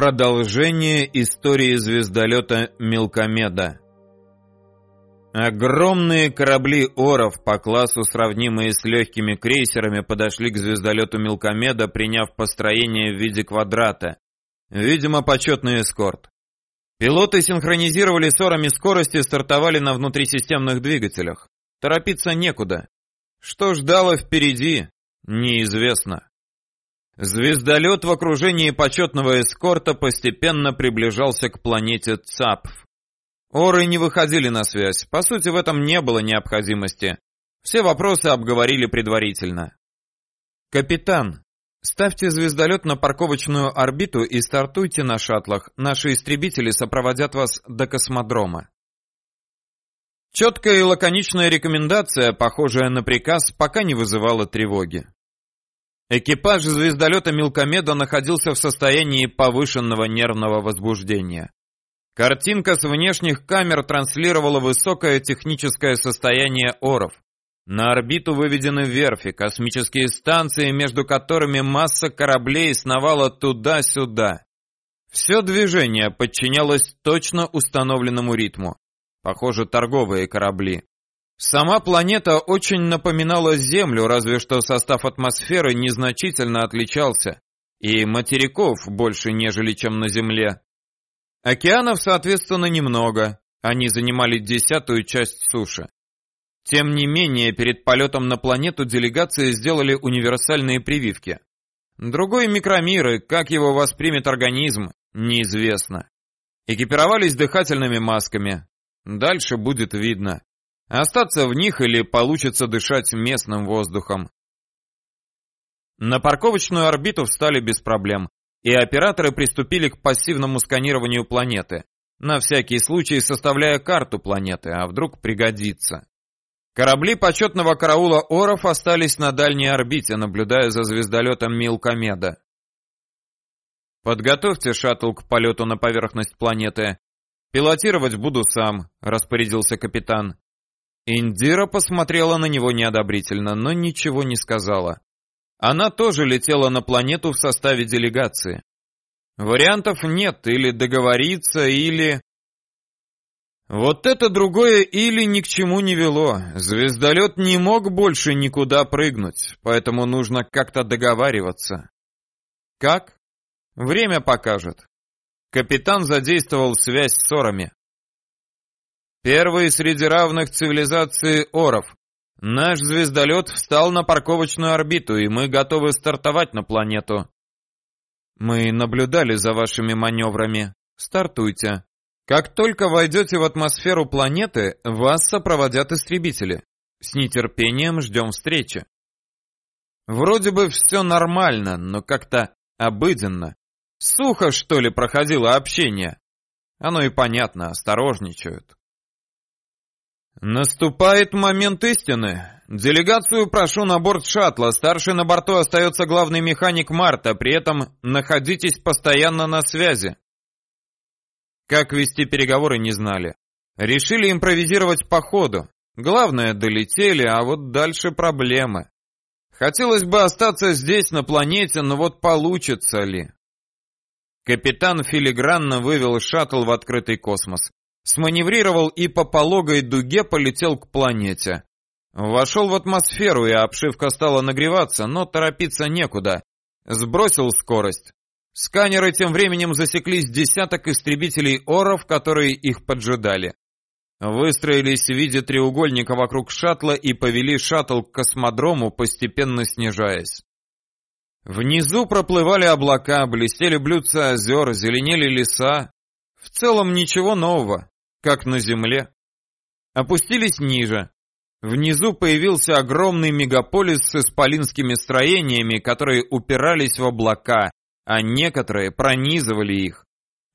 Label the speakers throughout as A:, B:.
A: Продолжение истории звездолета Мелкомеда. Огромные корабли Оров по классу, сравнимые с легкими крейсерами, подошли к звездолету Мелкомеда, приняв построение в виде квадрата. Видимо, почетный эскорт. Пилоты синхронизировали с Орами скорости и стартовали на внутрисистемных двигателях. Торопиться некуда. Что ждало впереди, неизвестно. Звездолет в окружении почетного эскорта постепенно приближался к планете Цапф. Оры не выходили на связь, по сути в этом не было необходимости. Все вопросы обговорили предварительно. «Капитан, ставьте звездолет на парковочную орбиту и стартуйте на шаттлах. Наши истребители сопроводят вас до космодрома». Четкая и лаконичная рекомендация, похожая на приказ, пока не вызывала тревоги. Экипаж звездолета Милкомеда находился в состоянии повышенного нервного возбуждения. Картинка с внешних камер транслировала высокое техническое состояние оров. На орбиту выведены верфи, космические станции, между которыми масса кораблей сновала туда-сюда. Все движение подчинялось точно установленному ритму. Похоже, торговые корабли. Сама планета очень напоминала Землю, разве что состав атмосферы незначительно отличался, и материков больше, нежели чем на Земле. Океанов, соответственно, немного, они занимали десятую часть суши. Тем не менее, перед полетом на планету делегации сделали универсальные прививки. Другой микромир и как его воспримет организм, неизвестно. Экипировались дыхательными масками. Дальше будет видно. Остаться в них или получится дышать местным воздухом. На парковочную орбиту встали без проблем, и операторы приступили к пассивному сканированию планеты, на всякий случай составляя карту планеты, а вдруг пригодится. Корабли почетного караула Оров остались на дальней орбите, наблюдая за звездолетом Милкомеда. «Подготовьте шаттл к полету на поверхность планеты. Пилотировать буду сам», — распорядился капитан. Индира посмотрела на него неодобрительно, но ничего не сказала. Она тоже летела на планету в составе делегации. Вариантов нет, или договориться, или... Вот это другое или ни к чему не вело. Звездолет не мог больше никуда прыгнуть, поэтому нужно как-то договариваться. Как? Время покажет. Капитан задействовал связь с Сорами. Первый среди равных цивилизации Оров. Наш звездолет встал на парковочную орбиту, и мы готовы стартовать на планету. Мы наблюдали за вашими маневрами. Стартуйте. Как только войдете в атмосферу планеты, вас сопроводят истребители. С нетерпением ждем встречи. Вроде бы все нормально, но как-то обыденно. Сухо, что ли, проходило общение? Оно и понятно, осторожничают. Наступает момент истины. Делегацию прошу на борт шаттла. Старший на борту остается главный механик Марта. При этом находитесь постоянно на связи. Как вести переговоры не знали. Решили импровизировать по ходу. Главное, долетели, а вот дальше проблемы. Хотелось бы остаться здесь, на планете, но вот получится ли? Капитан филигранно вывел шаттл в открытый космос сманеврировал и по пологой дуге полетел к планете. Вошел в атмосферу, и обшивка стала нагреваться, но торопиться некуда. Сбросил скорость. Сканеры тем временем засеклись десяток истребителей Оров, которые их поджидали. Выстроились в виде треугольника вокруг шаттла и повели шаттл к космодрому, постепенно снижаясь. Внизу проплывали облака, блестели блюдца озер, зеленели леса. В целом ничего нового как на земле. Опустились ниже. Внизу появился огромный мегаполис с исполинскими строениями, которые упирались в облака, а некоторые пронизывали их.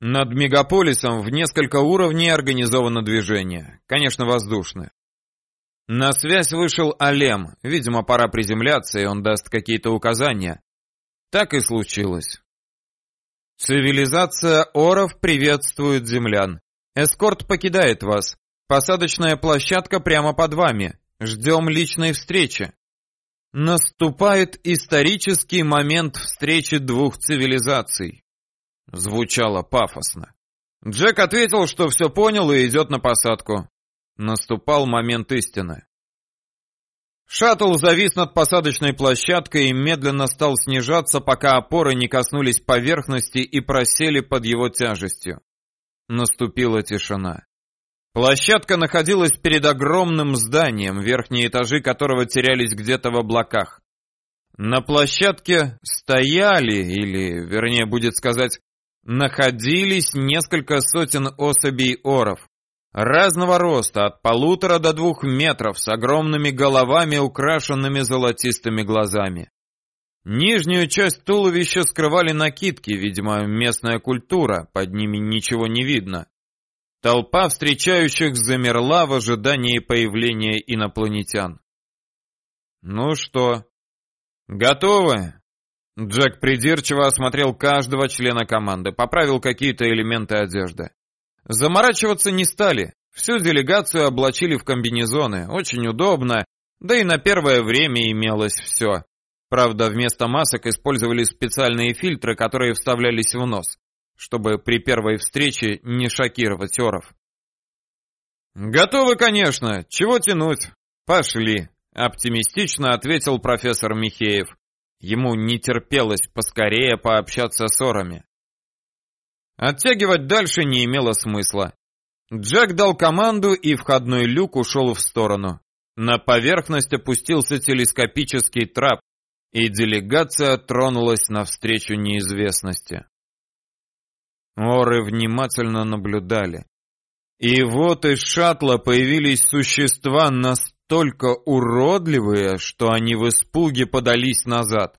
A: Над мегаполисом в несколько уровней организовано движение, конечно, воздушное. На связь вышел Алем, видимо, пора приземляться, и он даст какие-то указания. Так и случилось. Цивилизация Оров приветствует землян. Эскорт покидает вас. Посадочная площадка прямо под вами. Ждем личной встречи. Наступает исторический момент встречи двух цивилизаций. звучало пафосно. Джек ответил, что все понял и идет на посадку. Наступал момент истины. Шаттл завис над посадочной площадкой и медленно стал снижаться, пока опоры не коснулись поверхности и просели под его тяжестью. Наступила тишина. Площадка находилась перед огромным зданием, верхние этажи которого терялись где-то в облаках. На площадке стояли, или, вернее, будет сказать, находились несколько сотен особей оров. Разного роста, от полутора до двух метров, с огромными головами, украшенными золотистыми глазами. Нижнюю часть туловища скрывали накидки, видимо, местная культура, под ними ничего не видно. Толпа встречающих замерла в ожидании появления инопланетян. «Ну что, готовы?» Джек придирчиво осмотрел каждого члена команды, поправил какие-то элементы одежды. Заморачиваться не стали. Всю делегацию облачили в комбинезоны. Очень удобно, да и на первое время имелось все. Правда, вместо масок использовали специальные фильтры, которые вставлялись в нос, чтобы при первой встрече не шокировать оров. «Готовы, конечно. Чего тянуть? Пошли», — оптимистично ответил профессор Михеев. Ему не терпелось поскорее пообщаться с орами. Оттягивать дальше не имело смысла. Джек дал команду, и входной люк ушел в сторону. На поверхность опустился телескопический трап, и делегация тронулась навстречу неизвестности. Оры внимательно наблюдали. И вот из шаттла появились существа настолько уродливые, что они в испуге подались назад.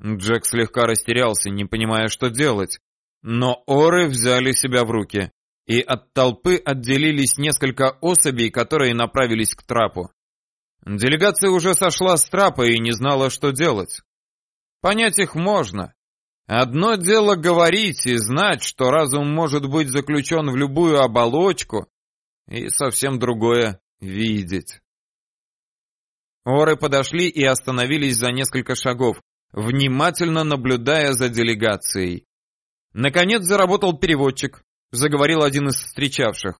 A: Джек слегка растерялся, не понимая, что делать. Но оры взяли себя в руки, и от толпы отделились несколько особей, которые направились к трапу. Делегация уже сошла с трапа и не знала, что делать. Понять их можно. Одно дело говорить и знать, что разум может быть заключен в любую оболочку, и совсем другое — видеть. Оры подошли и остановились за несколько шагов, внимательно наблюдая за делегацией. Наконец заработал переводчик, заговорил один из встречавших.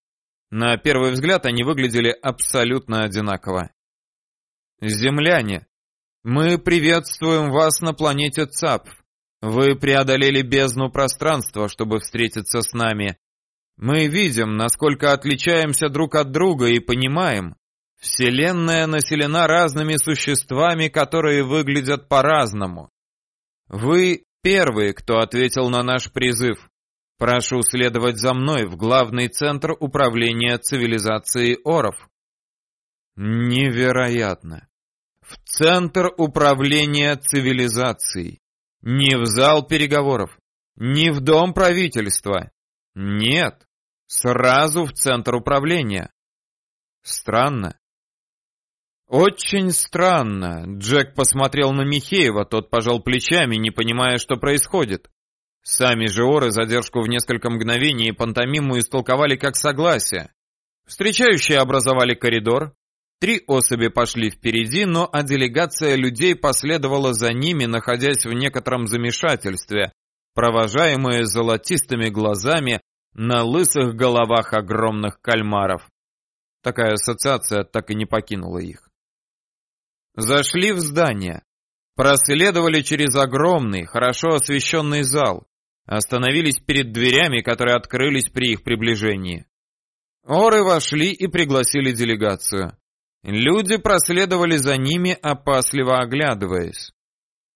A: На первый взгляд они выглядели абсолютно одинаково. «Земляне, мы приветствуем вас на планете ЦАП. Вы преодолели бездну пространства, чтобы встретиться с нами. Мы видим, насколько отличаемся друг от друга и понимаем, Вселенная населена разными существами, которые выглядят по-разному. Вы Первый, кто ответил на наш призыв. Прошу следовать за мной в главный центр управления цивилизацией Оров. Невероятно. В центр управления цивилизацией. Не в зал переговоров, не в дом правительства. Нет, сразу в центр управления. Странно. «Очень странно». Джек посмотрел на Михеева, тот пожал плечами, не понимая, что происходит. Сами же оры задержку в несколько мгновений и пантомиму истолковали как согласие. Встречающие образовали коридор. Три особи пошли впереди, но а делегация людей последовала за ними, находясь в некотором замешательстве, провожаемые золотистыми глазами на лысых головах огромных кальмаров. Такая ассоциация так и не покинула их. Зашли в здание. Проследовали через огромный, хорошо освещенный зал. Остановились перед дверями, которые открылись при их приближении. Оры вошли и пригласили делегацию. Люди проследовали за ними, опасливо оглядываясь.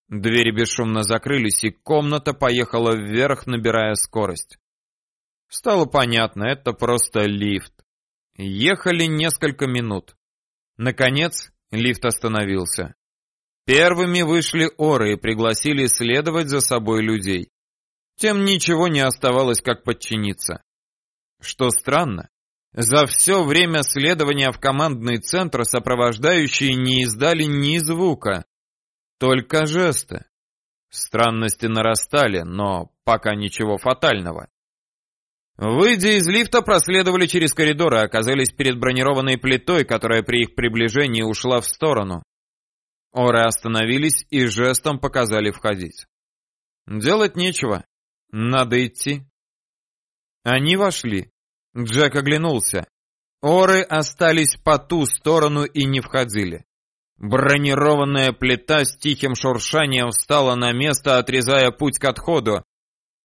A: Двери бесшумно закрылись, и комната поехала вверх, набирая скорость. Стало понятно, это просто лифт. Ехали несколько минут. Наконец, Лифт остановился. Первыми вышли оры и пригласили следовать за собой людей. Тем ничего не оставалось, как подчиниться. Что странно, за все время следования в командный центр сопровождающие не издали ни звука, только жесты. Странности нарастали, но пока ничего фатального. Выйдя из лифта, проследовали через коридор и оказались перед бронированной плитой, которая при их приближении ушла в сторону. Оры остановились и жестом показали входить. Делать нечего. Надо идти. Они вошли. Джек оглянулся. Оры остались по ту сторону и не входили. Бронированная плита с тихим шуршанием встала на место, отрезая путь к отходу.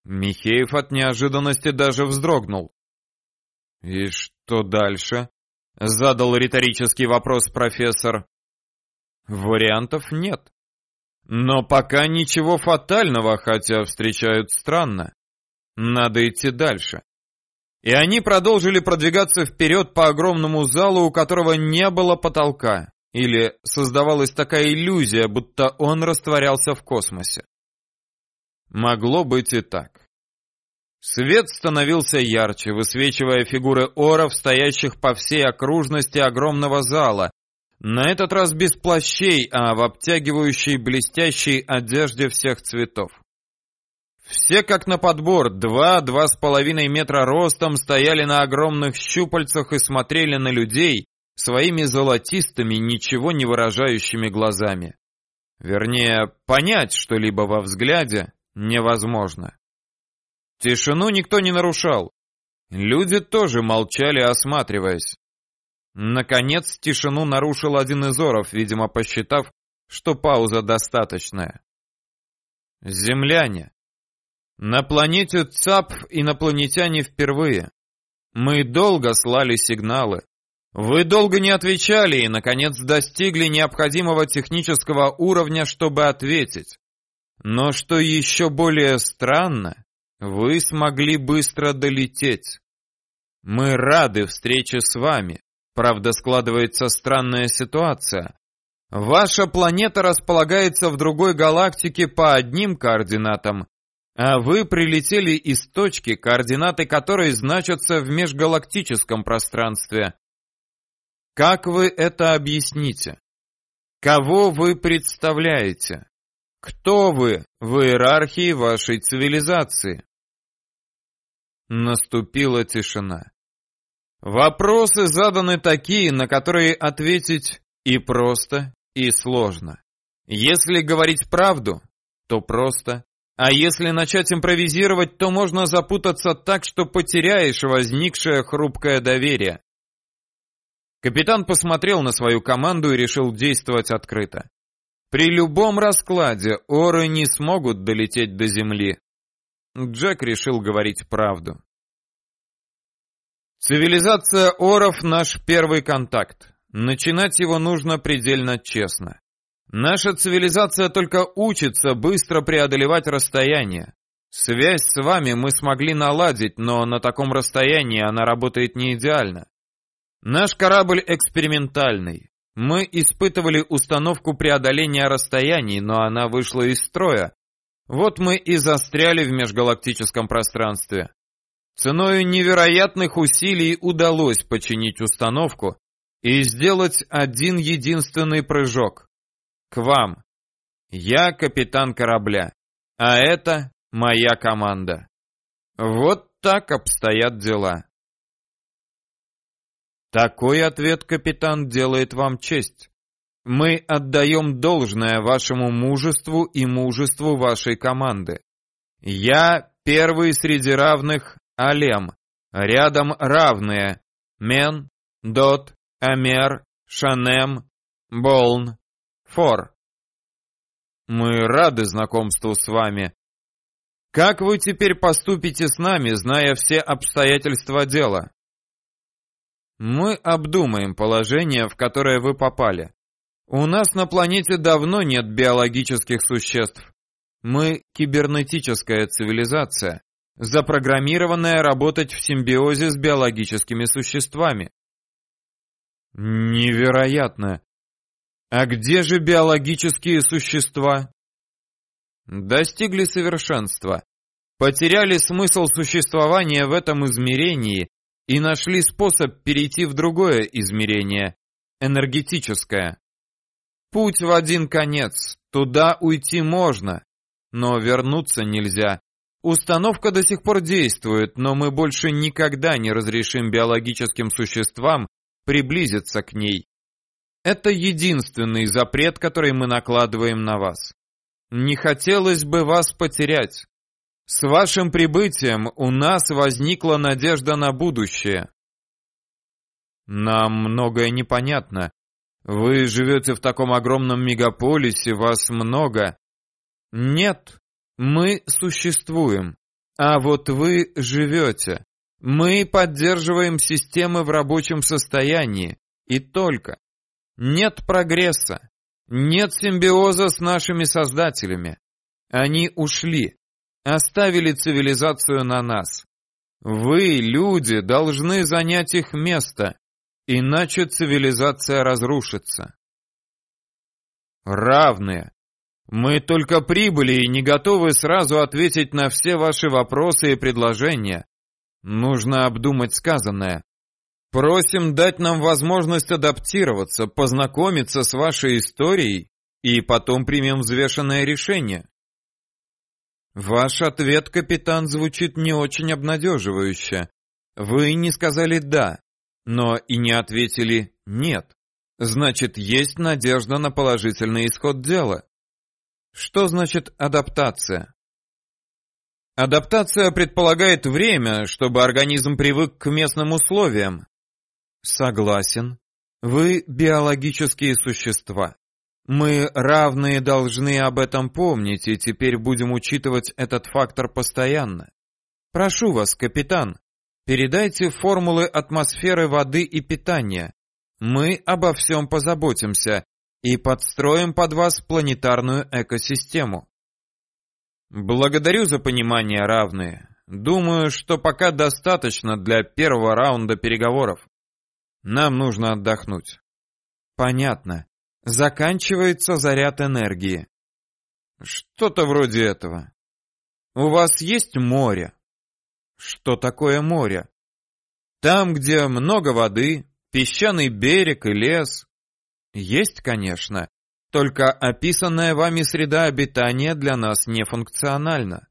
A: Михеев от неожиданности даже вздрогнул. «И что дальше?» — задал риторический вопрос профессор. «Вариантов нет. Но пока ничего фатального, хотя встречают странно. Надо идти дальше. И они продолжили продвигаться вперед по огромному залу, у которого не было потолка, или создавалась такая иллюзия, будто он растворялся в космосе. Могло быть и так. Свет становился ярче, высвечивая фигуры оров, стоящих по всей окружности огромного зала, на этот раз без плащей, а в обтягивающей блестящей одежде всех цветов. Все как на подбор, два-два с половиной метра ростом, стояли на огромных щупальцах и смотрели на людей своими золотистыми, ничего не выражающими глазами. Вернее, понять что-либо во взгляде невозможно. Тишину никто не нарушал. Люди тоже молчали, осматриваясь. Наконец тишину нарушил один из оров, видимо, посчитав, что пауза достаточная. Земляне. На планете ЦАП инопланетяне впервые. Мы долго слали сигналы. Вы долго не отвечали и, наконец, достигли необходимого технического уровня, чтобы ответить. Но что еще более странно, вы смогли быстро долететь. Мы рады встрече с вами. Правда, складывается странная ситуация. Ваша планета располагается в другой галактике по одним координатам, а вы прилетели из точки, координаты которой значатся в межгалактическом пространстве. Как вы это объясните? Кого вы представляете? Кто вы в иерархии вашей цивилизации? Наступила тишина. Вопросы заданы такие, на которые ответить и просто, и сложно. Если говорить правду, то просто, а если начать импровизировать, то можно запутаться так, что потеряешь возникшее хрупкое доверие. Капитан посмотрел на свою команду и решил действовать открыто. При любом раскладе оры не смогут долететь до земли. Джек решил говорить правду. Цивилизация оров — наш первый контакт. Начинать его нужно предельно честно. Наша цивилизация только учится быстро преодолевать расстояние. Связь с вами мы смогли наладить, но на таком расстоянии она работает не идеально. Наш корабль экспериментальный. Мы испытывали установку преодоления расстояний, но она вышла из строя. Вот мы и застряли в межгалактическом пространстве. Ценой невероятных усилий удалось починить установку и сделать один единственный прыжок к вам. Я капитан корабля, а это моя команда. Вот так обстоят дела. Такой ответ, капитан, делает вам честь. Мы отдаем должное вашему мужеству и мужеству вашей команды. Я первый среди равных Алем. Рядом равные. Мен, Дот, Амер, Шанем, Болн, Фор. Мы рады знакомству с вами. Как вы теперь поступите с нами, зная все обстоятельства дела? Мы обдумаем положение, в которое вы попали. У нас на планете давно нет биологических существ. Мы кибернетическая цивилизация, запрограммированная работать в симбиозе с биологическими существами. Невероятно. А где же биологические существа? Достигли совершенства, потеряли смысл существования в этом измерении и нашли способ перейти в другое измерение, энергетическое. Путь в один конец, туда уйти можно, но вернуться нельзя. Установка до сих пор действует, но мы больше никогда не разрешим биологическим существам приблизиться к ней. Это единственный запрет, который мы накладываем на вас. Не хотелось бы вас потерять. С вашим прибытием у нас возникла надежда на будущее. Нам многое непонятно. Вы живете в таком огромном мегаполисе, вас много. Нет, мы существуем. А вот вы живете. Мы поддерживаем системы в рабочем состоянии. И только. Нет прогресса. Нет симбиоза с нашими создателями. Они ушли оставили цивилизацию на нас. Вы, люди, должны занять их место, иначе цивилизация разрушится. Равные. Мы только прибыли и не готовы сразу ответить на все ваши вопросы и предложения. Нужно обдумать сказанное. Просим дать нам возможность адаптироваться, познакомиться с вашей историей и потом примем взвешенное решение. Ваш ответ, капитан, звучит не очень обнадеживающе. Вы не сказали «да», но и не ответили «нет». Значит, есть надежда на положительный исход дела. Что значит адаптация? Адаптация предполагает время, чтобы организм привык к местным условиям. Согласен. Вы биологические существа. Мы равные должны об этом помнить, и теперь будем учитывать этот фактор постоянно. Прошу вас, капитан, передайте формулы атмосферы воды и питания. Мы обо всем позаботимся и подстроим под вас планетарную экосистему. Благодарю за понимание, равные. Думаю, что пока достаточно для первого раунда переговоров. Нам нужно отдохнуть. Понятно. Заканчивается заряд энергии. Что-то вроде этого. У вас есть море? Что такое море? Там, где много воды, песчаный берег и лес. Есть, конечно, только описанная вами среда обитания для нас не функциональна.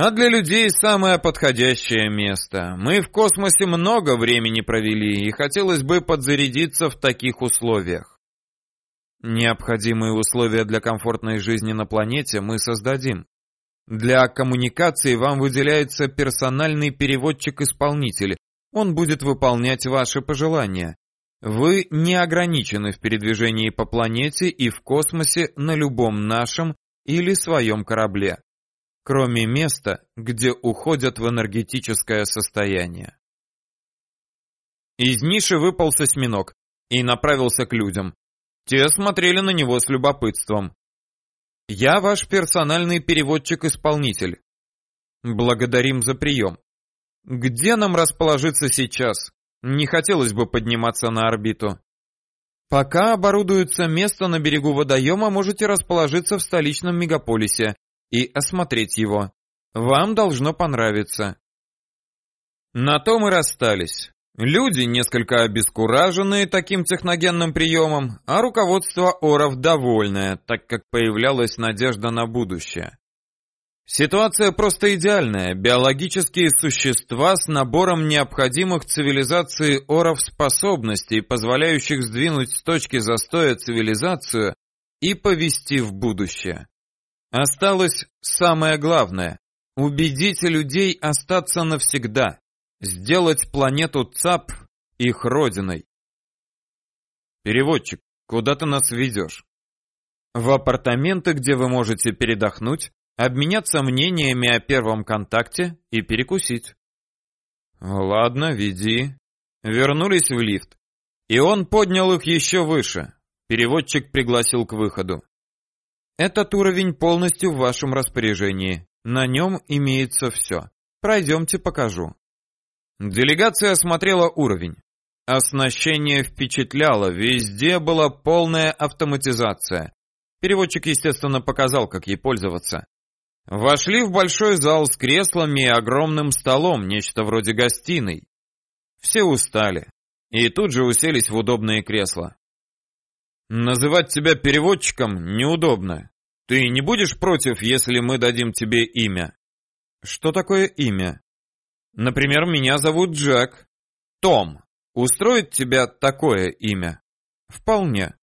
A: А для людей самое подходящее место. Мы в космосе много времени провели, и хотелось бы подзарядиться в таких условиях. Необходимые условия для комфортной жизни на планете мы создадим. Для коммуникации вам выделяется персональный переводчик-исполнитель. Он будет выполнять ваши пожелания. Вы не ограничены в передвижении по планете и в космосе на любом нашем или своем корабле, кроме места, где уходят в энергетическое состояние. Из ниши выпал осьминог и направился к людям. Те смотрели на него с любопытством. «Я ваш персональный переводчик-исполнитель. Благодарим за прием. Где нам расположиться сейчас? Не хотелось бы подниматься на орбиту. Пока оборудуется место на берегу водоема, можете расположиться в столичном мегаполисе и осмотреть его. Вам должно понравиться. На том и расстались. Люди несколько обескураженные таким техногенным приемом, а руководство Оров довольное, так как появлялась надежда на будущее. Ситуация просто идеальная. Биологические существа с набором необходимых цивилизации Оров способностей, позволяющих сдвинуть с точки застоя цивилизацию и повести в будущее. Осталось самое главное – убедить людей остаться навсегда сделать планету ЦАП их родиной. Переводчик, куда ты нас везешь? В апартаменты, где вы можете передохнуть, обменяться мнениями о первом контакте и перекусить. Ладно, веди. Вернулись в лифт. И он поднял их еще выше. Переводчик пригласил к выходу. Этот уровень полностью в вашем распоряжении. На нем имеется все. Пройдемте покажу. Делегация осмотрела уровень. Оснащение впечатляло, везде была полная автоматизация. Переводчик, естественно, показал, как ей пользоваться. Вошли в большой зал с креслами и огромным столом, нечто вроде гостиной. Все устали и тут же уселись в удобные кресла. Называть тебя переводчиком неудобно. Ты не будешь против, если мы дадим тебе имя? Что такое имя? Например, меня зовут Джек. Том. Устроит тебя такое имя? Вполне.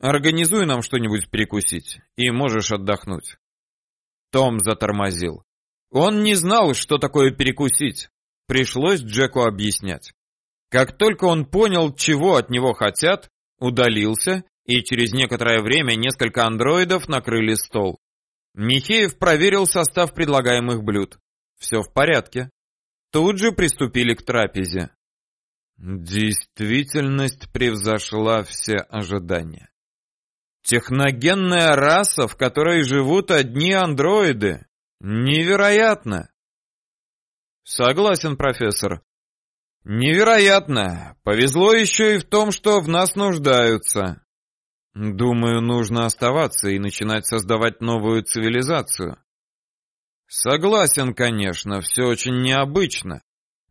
A: Организуй нам что-нибудь перекусить, и можешь отдохнуть. Том затормозил. Он не знал, что такое перекусить. Пришлось Джеку объяснять. Как только он понял, чего от него хотят, удалился, и через некоторое время несколько андроидов накрыли стол. Михеев проверил состав предлагаемых блюд. Все в порядке. Тут же приступили к трапезе. Действительность превзошла все ожидания. Техногенная раса, в которой живут одни андроиды. Невероятно! Согласен, профессор. Невероятно! Повезло еще и в том, что в нас нуждаются. Думаю, нужно оставаться и начинать создавать новую цивилизацию. Согласен, конечно, все очень необычно.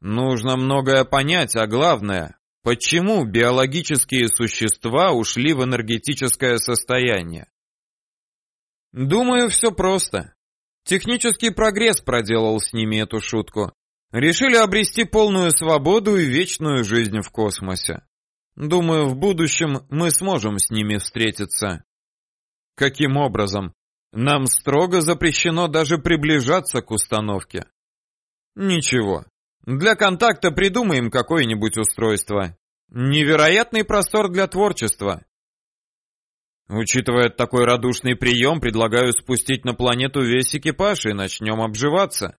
A: Нужно многое понять, а главное, почему биологические существа ушли в энергетическое состояние. Думаю, все просто. Технический прогресс проделал с ними эту шутку. Решили обрести полную свободу и вечную жизнь в космосе. Думаю, в будущем мы сможем с ними встретиться. Каким образом? Нам строго запрещено даже приближаться к установке. Ничего. Для контакта придумаем какое-нибудь устройство. Невероятный простор для творчества. Учитывая такой радушный прием, предлагаю спустить на планету весь экипаж и начнем обживаться.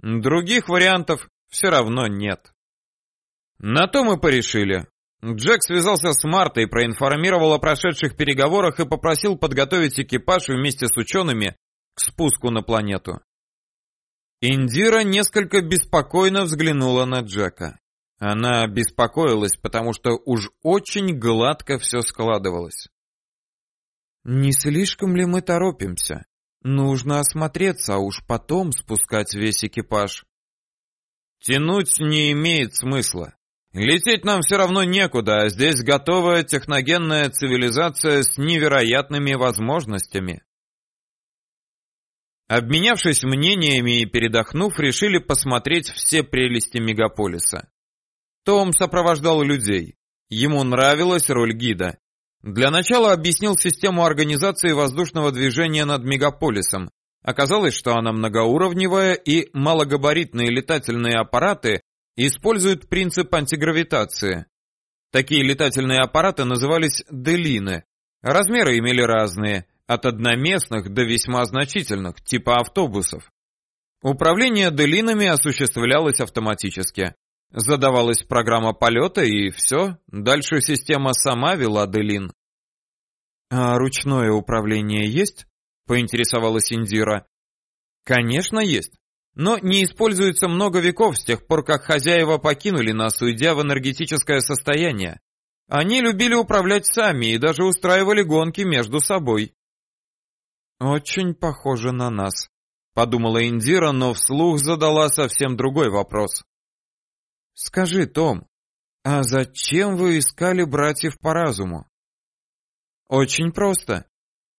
A: Других вариантов все равно нет. На то мы порешили. Джек связался с Мартой, проинформировал о прошедших переговорах и попросил подготовить экипаж вместе с учеными к спуску на планету. Индира несколько беспокойно взглянула на Джека. Она беспокоилась, потому что уж очень гладко все складывалось. Не слишком ли мы торопимся? Нужно осмотреться, а уж потом спускать весь экипаж. Тянуть не имеет смысла. Лететь нам все равно некуда, а здесь готовая техногенная цивилизация с невероятными возможностями. Обменявшись мнениями и передохнув, решили посмотреть все прелести мегаполиса. Том сопровождал людей. Ему нравилась роль гида. Для начала объяснил систему организации воздушного движения над мегаполисом. Оказалось, что она многоуровневая и малогабаритные летательные аппараты используют принцип антигравитации. Такие летательные аппараты назывались «делины». Размеры имели разные, от одноместных до весьма значительных, типа автобусов. Управление делинами осуществлялось автоматически. Задавалась программа полета и все, дальше система сама вела Делин. «А ручное управление есть?» — поинтересовалась Индира. «Конечно есть, но не используется много веков с тех пор, как хозяева покинули нас, уйдя в энергетическое состояние. Они любили управлять сами и даже устраивали гонки между собой». «Очень похоже на нас», — подумала Индира, но вслух задала совсем другой вопрос. Скажи, Том, а зачем вы искали братьев по разуму? Очень просто.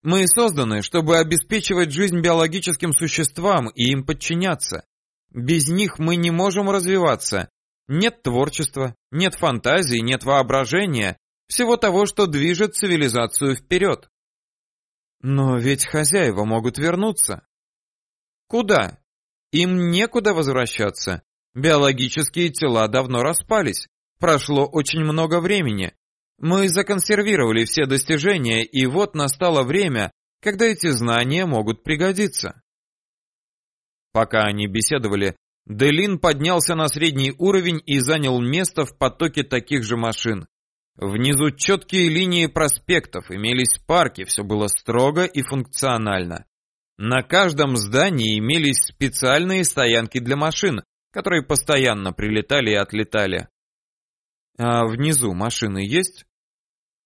A: Мы созданы, чтобы обеспечивать жизнь биологическим существам и им подчиняться. Без них мы не можем развиваться. Нет творчества, нет фантазии, нет воображения, всего того, что движет цивилизацию вперед. Но ведь хозяева могут вернуться. Куда? Им некуда возвращаться. Биологические тела давно распались. Прошло очень много времени. Мы законсервировали все достижения, и вот настало время, когда эти знания могут пригодиться. Пока они беседовали, Делин поднялся на средний уровень и занял место в потоке таких же машин. Внизу четкие линии проспектов, имелись парки, все было строго и функционально. На каждом здании имелись специальные стоянки для машин, которые постоянно прилетали и отлетали. А внизу машины есть?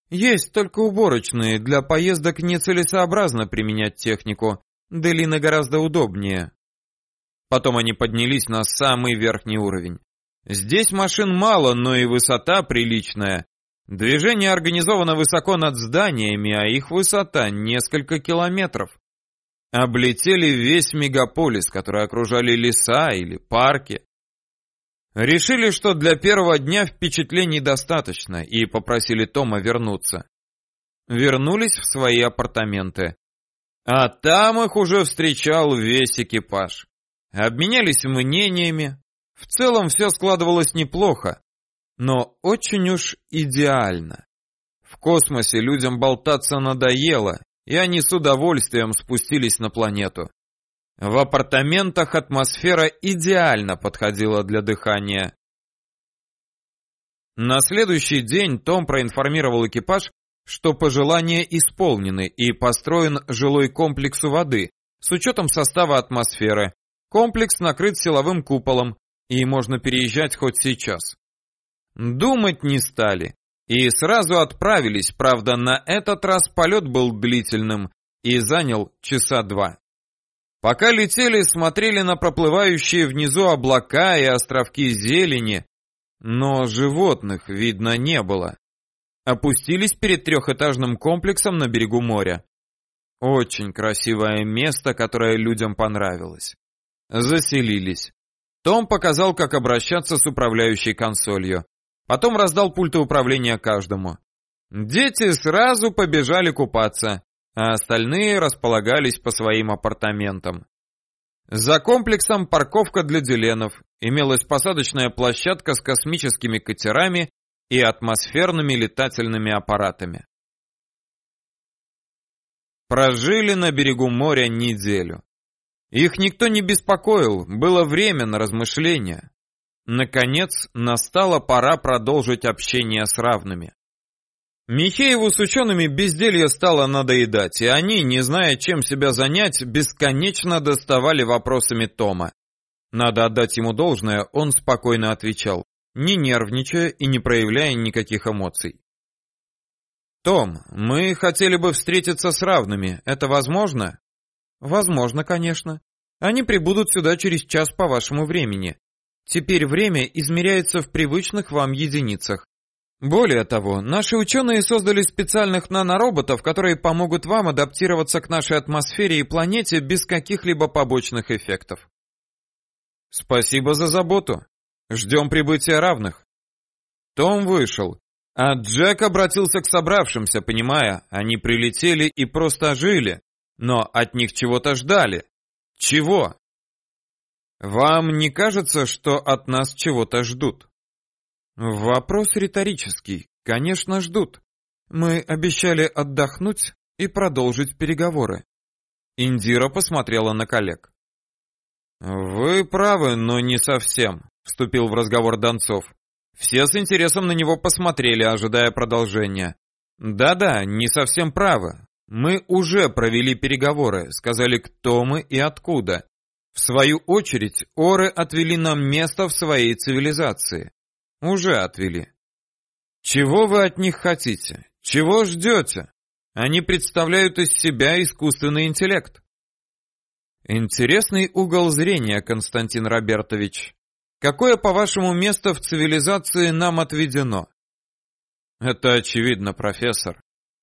A: Есть, только уборочные. Для поездок нецелесообразно применять технику. Делины гораздо удобнее. Потом они поднялись на самый верхний уровень. Здесь машин мало, но и высота приличная. Движение организовано высоко над зданиями, а их высота несколько километров. Облетели весь мегаполис, который окружали леса или парки. Решили, что для первого дня впечатлений достаточно, и попросили Тома вернуться. Вернулись в свои апартаменты. А там их уже встречал весь экипаж. Обменялись мнениями. В целом все складывалось неплохо, но очень уж идеально. В космосе людям болтаться надоело, и они с удовольствием спустились на планету. В апартаментах атмосфера идеально подходила для дыхания. На следующий день Том проинформировал экипаж, что пожелания исполнены и построен жилой комплекс у воды с учетом состава атмосферы. Комплекс накрыт силовым куполом, и можно переезжать хоть сейчас. Думать не стали и сразу отправились, правда, на этот раз полет был длительным и занял часа два. Пока летели, смотрели на проплывающие внизу облака и островки зелени, но животных видно не было опустились перед трехэтажным комплексом на берегу моря. Очень красивое место, которое людям понравилось. Заселились. Том показал, как обращаться с управляющей консолью. Потом раздал пульты управления каждому. Дети сразу побежали купаться, а остальные располагались по своим апартаментам. За комплексом парковка для деленов, имелась посадочная площадка с космическими катерами и атмосферными летательными аппаратами. Прожили на берегу моря неделю. Их никто не беспокоил, было время на размышления. Наконец, настала пора продолжить общение с равными. Михееву с учеными безделье стало надоедать, и они, не зная, чем себя занять, бесконечно доставали вопросами Тома. Надо отдать ему должное, он спокойно отвечал не нервничая и не проявляя никаких эмоций. «Том, мы хотели бы встретиться с равными. Это возможно?» «Возможно, конечно. Они прибудут сюда через час по вашему времени. Теперь время измеряется в привычных вам единицах. Более того, наши ученые создали специальных нанороботов, которые помогут вам адаптироваться к нашей атмосфере и планете без каких-либо побочных эффектов. Спасибо за заботу. Ждем прибытия равных. Том вышел, а Джек обратился к собравшимся, понимая, они прилетели и просто жили, но от них чего-то ждали. Чего? Вам не кажется, что от нас чего-то ждут? Вопрос риторический. Конечно, ждут. Мы обещали отдохнуть и продолжить переговоры. Индира посмотрела на коллег. Вы правы, но не совсем вступил в разговор Донцов. Все с интересом на него посмотрели, ожидая продолжения. Да-да, не совсем правы. Мы уже провели переговоры, сказали, кто мы и откуда. В свою очередь, оры отвели нам место в своей цивилизации. Уже отвели. Чего вы от них хотите? Чего ждете? Они представляют из себя искусственный интеллект. Интересный угол зрения, Константин Робертович. Какое, по-вашему, место в цивилизации нам отведено? Это очевидно, профессор.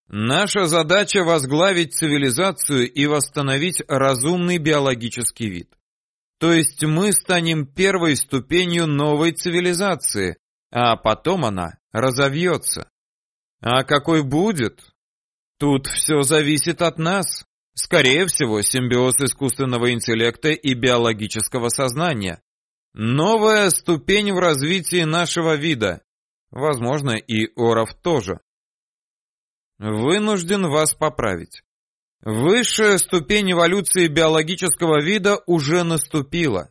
A: Наша задача возглавить цивилизацию и восстановить разумный биологический вид. То есть мы станем первой ступенью новой цивилизации, а потом она разовьется. А какой будет? Тут все зависит от нас. Скорее всего, симбиоз искусственного интеллекта и биологического сознания. Новая ступень в развитии нашего вида. Возможно, и Оров тоже. Вынужден вас поправить. Высшая ступень эволюции биологического вида уже наступила.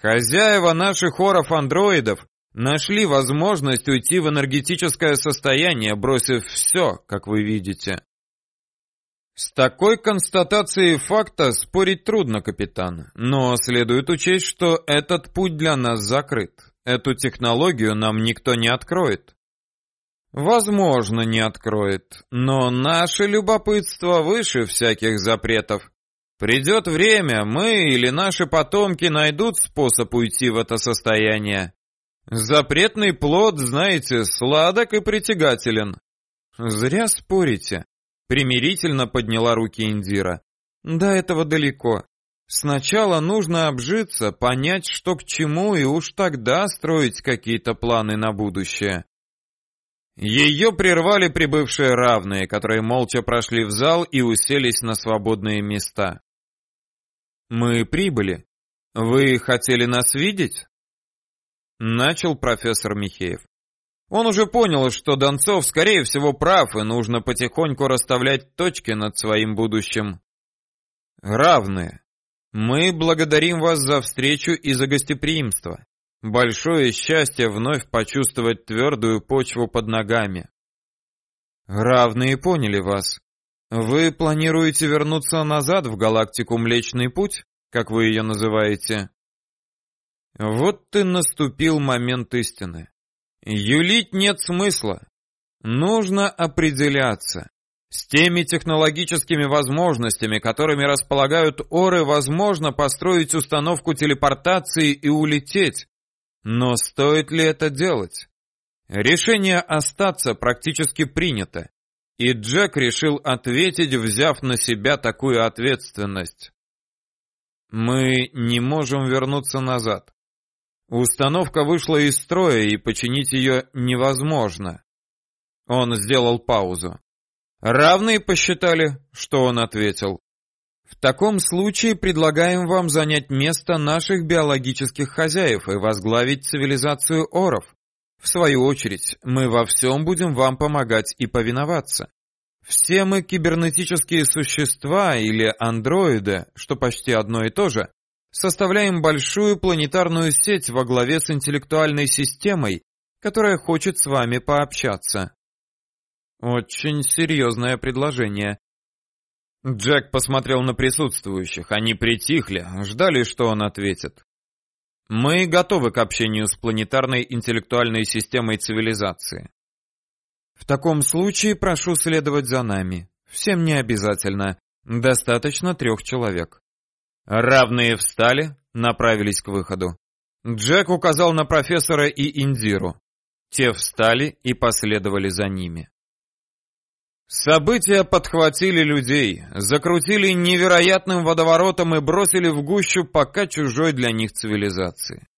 A: Хозяева наших оров-андроидов нашли возможность уйти в энергетическое состояние, бросив все, как вы видите. С такой констатацией факта спорить трудно, капитан, но следует учесть, что этот путь для нас закрыт. Эту технологию нам никто не откроет. Возможно, не откроет, но наше любопытство выше всяких запретов. Придет время, мы или наши потомки найдут способ уйти в это состояние. Запретный плод, знаете, сладок и притягателен. Зря спорите. Примирительно подняла руки Индира. До этого далеко. Сначала нужно обжиться, понять, что к чему, и уж тогда строить какие-то планы на будущее. Ее прервали прибывшие равные, которые молча прошли в зал и уселись на свободные места. «Мы прибыли. Вы хотели нас видеть?» Начал профессор Михеев. Он уже понял, что Донцов, скорее всего, прав, и нужно потихоньку расставлять точки над своим будущим. Равные. Мы благодарим вас за встречу и за гостеприимство. Большое счастье вновь почувствовать твердую почву под ногами. Равные поняли вас. Вы планируете вернуться назад в галактику Млечный Путь, как вы ее называете? Вот и наступил момент истины. Юлить нет смысла. Нужно определяться. С теми технологическими возможностями, которыми располагают Оры, возможно построить установку телепортации и улететь. Но стоит ли это делать? Решение остаться практически принято, и Джек решил ответить, взяв на себя такую ответственность. Мы не можем вернуться назад. Установка вышла из строя, и починить ее невозможно. Он сделал паузу. Равные посчитали, что он ответил. В таком случае предлагаем вам занять место наших биологических хозяев и возглавить цивилизацию оров. В свою очередь, мы во всем будем вам помогать и повиноваться. Все мы кибернетические существа или андроиды, что почти одно и то же, составляем большую планетарную сеть во главе с интеллектуальной системой, которая хочет с вами пообщаться. Очень серьезное предложение. Джек посмотрел на присутствующих. Они притихли, ждали, что он ответит. Мы готовы к общению с планетарной интеллектуальной системой цивилизации. В таком случае прошу следовать за нами. Всем не обязательно. Достаточно трех человек. Равные встали, направились к выходу. Джек указал на профессора и Индиру. Те встали и последовали за ними. События подхватили людей, закрутили невероятным водоворотом и бросили в гущу пока чужой для них цивилизации.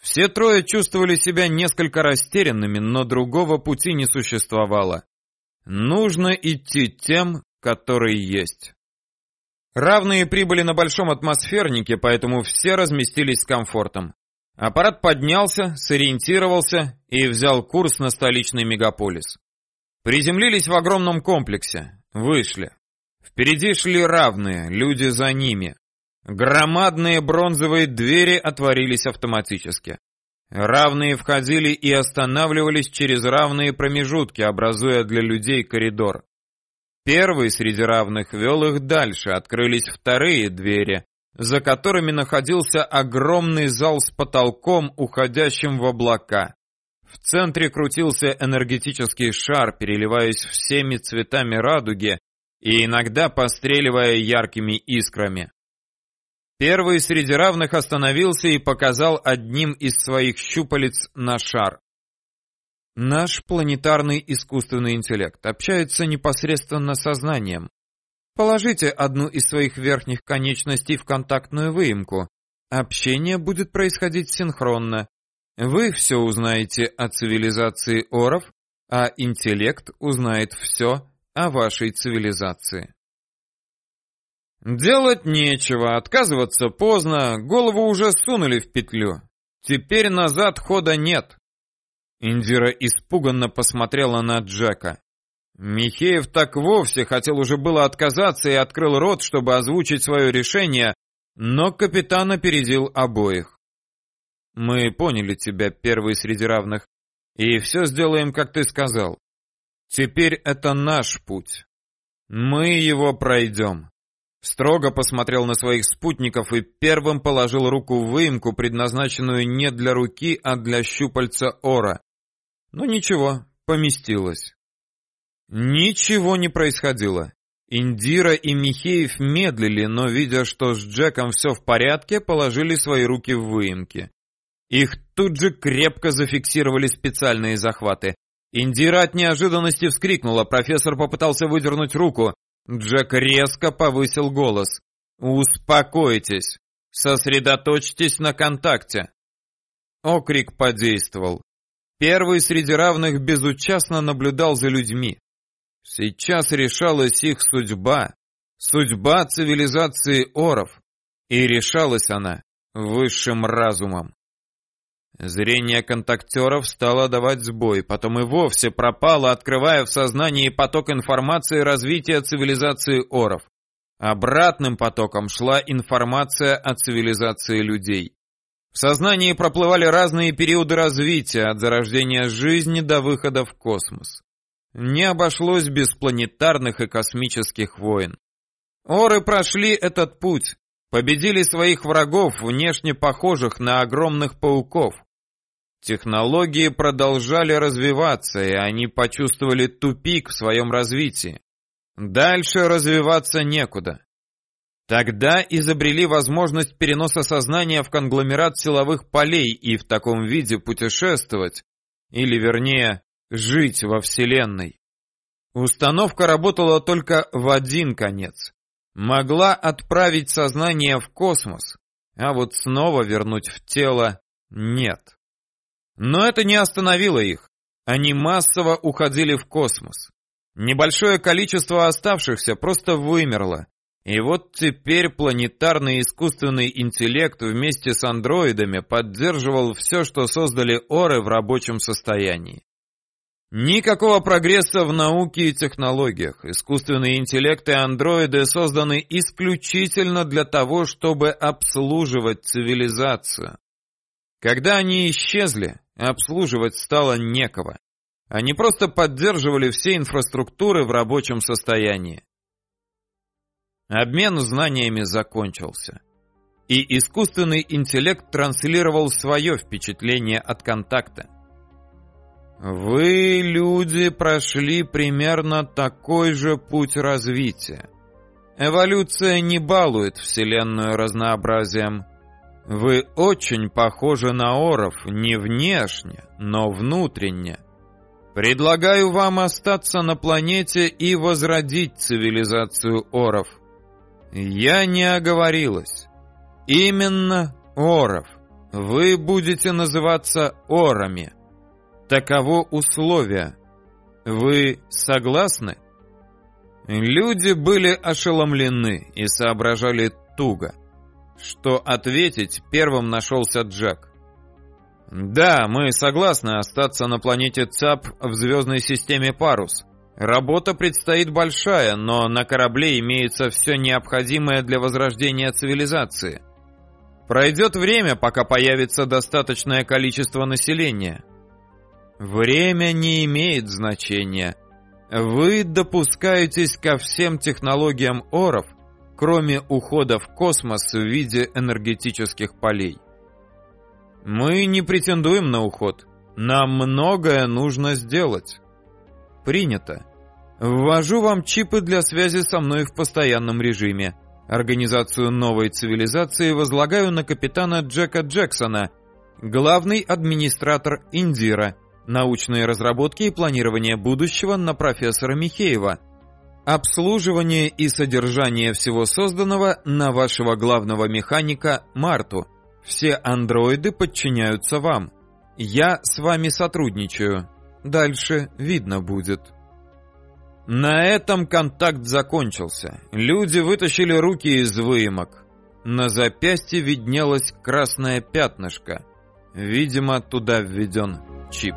A: Все трое чувствовали себя несколько растерянными, но другого пути не существовало. Нужно идти тем, которые есть. Равные прибыли на большом атмосфернике, поэтому все разместились с комфортом. Аппарат поднялся, сориентировался и взял курс на столичный мегаполис. Приземлились в огромном комплексе, вышли. Впереди шли равные, люди за ними. Громадные бронзовые двери отворились автоматически. Равные входили и останавливались через равные промежутки, образуя для людей коридор. Первый среди равных вел их дальше, открылись вторые двери, за которыми находился огромный зал с потолком, уходящим в облака. В центре крутился энергетический шар, переливаясь всеми цветами радуги и иногда постреливая яркими искрами. Первый среди равных остановился и показал одним из своих щупалец на шар. Наш планетарный искусственный интеллект общается непосредственно с сознанием. Положите одну из своих верхних конечностей в контактную выемку. Общение будет происходить синхронно. Вы все узнаете о цивилизации оров, а интеллект узнает все о вашей цивилизации. Делать нечего, отказываться поздно, голову уже сунули в петлю. Теперь назад хода нет. Индира испуганно посмотрела на Джека. Михеев так вовсе хотел уже было отказаться и открыл рот, чтобы озвучить свое решение, но капитан опередил обоих. «Мы поняли тебя, первый среди равных, и все сделаем, как ты сказал. Теперь это наш путь. Мы его пройдем». Строго посмотрел на своих спутников и первым положил руку в выемку, предназначенную не для руки, а для щупальца ора. Но ничего, поместилось. Ничего не происходило. Индира и Михеев медлили, но, видя, что с Джеком все в порядке, положили свои руки в выемки. Их тут же крепко зафиксировали специальные захваты. Индира от неожиданности вскрикнула, профессор попытался выдернуть руку. Джек резко повысил голос. «Успокойтесь! Сосредоточьтесь на контакте!» Окрик подействовал. Первый среди равных безучастно наблюдал за людьми. Сейчас решалась их судьба, судьба цивилизации оров, и решалась она высшим разумом. Зрение контактеров стало давать сбой, потом и вовсе пропало, открывая в сознании поток информации развития цивилизации оров. Обратным потоком шла информация о цивилизации людей. В сознании проплывали разные периоды развития, от зарождения жизни до выхода в космос. Не обошлось без планетарных и космических войн. Оры прошли этот путь, победили своих врагов, внешне похожих на огромных пауков. Технологии продолжали развиваться, и они почувствовали тупик в своем развитии. Дальше развиваться некуда. Тогда изобрели возможность переноса сознания в конгломерат силовых полей и в таком виде путешествовать, или вернее, жить во Вселенной. Установка работала только в один конец. Могла отправить сознание в космос, а вот снова вернуть в тело нет. Но это не остановило их. Они массово уходили в космос. Небольшое количество оставшихся просто вымерло, и вот теперь планетарный искусственный интеллект вместе с андроидами поддерживал все, что создали Оры в рабочем состоянии. Никакого прогресса в науке и технологиях. Искусственные интеллекты и андроиды созданы исключительно для того, чтобы обслуживать цивилизацию. Когда они исчезли, обслуживать стало некого. Они просто поддерживали все инфраструктуры в рабочем состоянии. Обмен знаниями закончился. И искусственный интеллект транслировал свое впечатление от контакта. Вы, люди, прошли примерно такой же путь развития. Эволюция не балует Вселенную разнообразием. Вы очень похожи на оров не внешне, но внутренне. Предлагаю вам остаться на планете и возродить цивилизацию оров. Я не оговорилась. Именно Оров. Вы будете называться Орами. Таково условие. Вы согласны? Люди были ошеломлены и соображали туго. Что ответить, первым нашелся Джек. Да, мы согласны остаться на планете ЦАП в звездной системе Парус. Работа предстоит большая, но на корабле имеется все необходимое для возрождения цивилизации. Пройдет время, пока появится достаточное количество населения. Время не имеет значения. Вы допускаетесь ко всем технологиям оров, кроме ухода в космос в виде энергетических полей. Мы не претендуем на уход. Нам многое нужно сделать. Принято. Ввожу вам чипы для связи со мной в постоянном режиме. Организацию новой цивилизации возлагаю на капитана Джека Джексона, главный администратор Индира, научные разработки и планирование будущего на профессора Михеева, обслуживание и содержание всего созданного на вашего главного механика Марту. Все андроиды подчиняются вам. Я с вами сотрудничаю. Дальше видно будет. На этом контакт закончился. Люди вытащили руки из выемок. На запястье виднелось красное пятнышко. Видимо, туда введен чип.